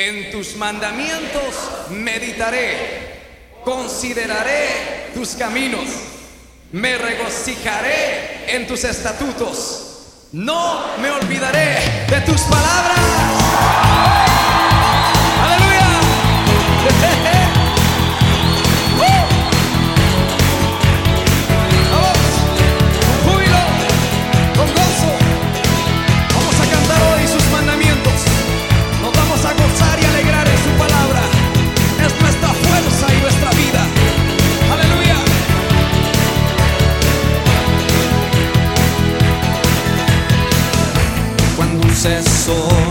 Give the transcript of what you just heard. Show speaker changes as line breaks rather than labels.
En tus mandamientos meditaré, consideraré tus caminos, me regocijaré en tus estatutos, no me olvidaré de tus palabras. suceso.